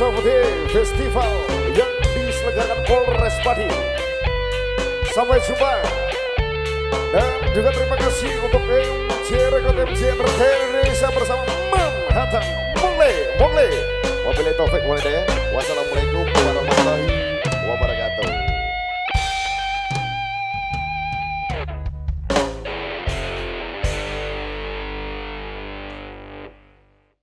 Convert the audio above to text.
Safety Festival yang diselenggarakan Polres Padi. Sampai jumpa. Dan juga terima kasih untuk MC Record MC Indonesia bersama Manhattan Mongle Mongle. Wabillahi taufik walhidayah. Wassalamualaikum warahmatullahi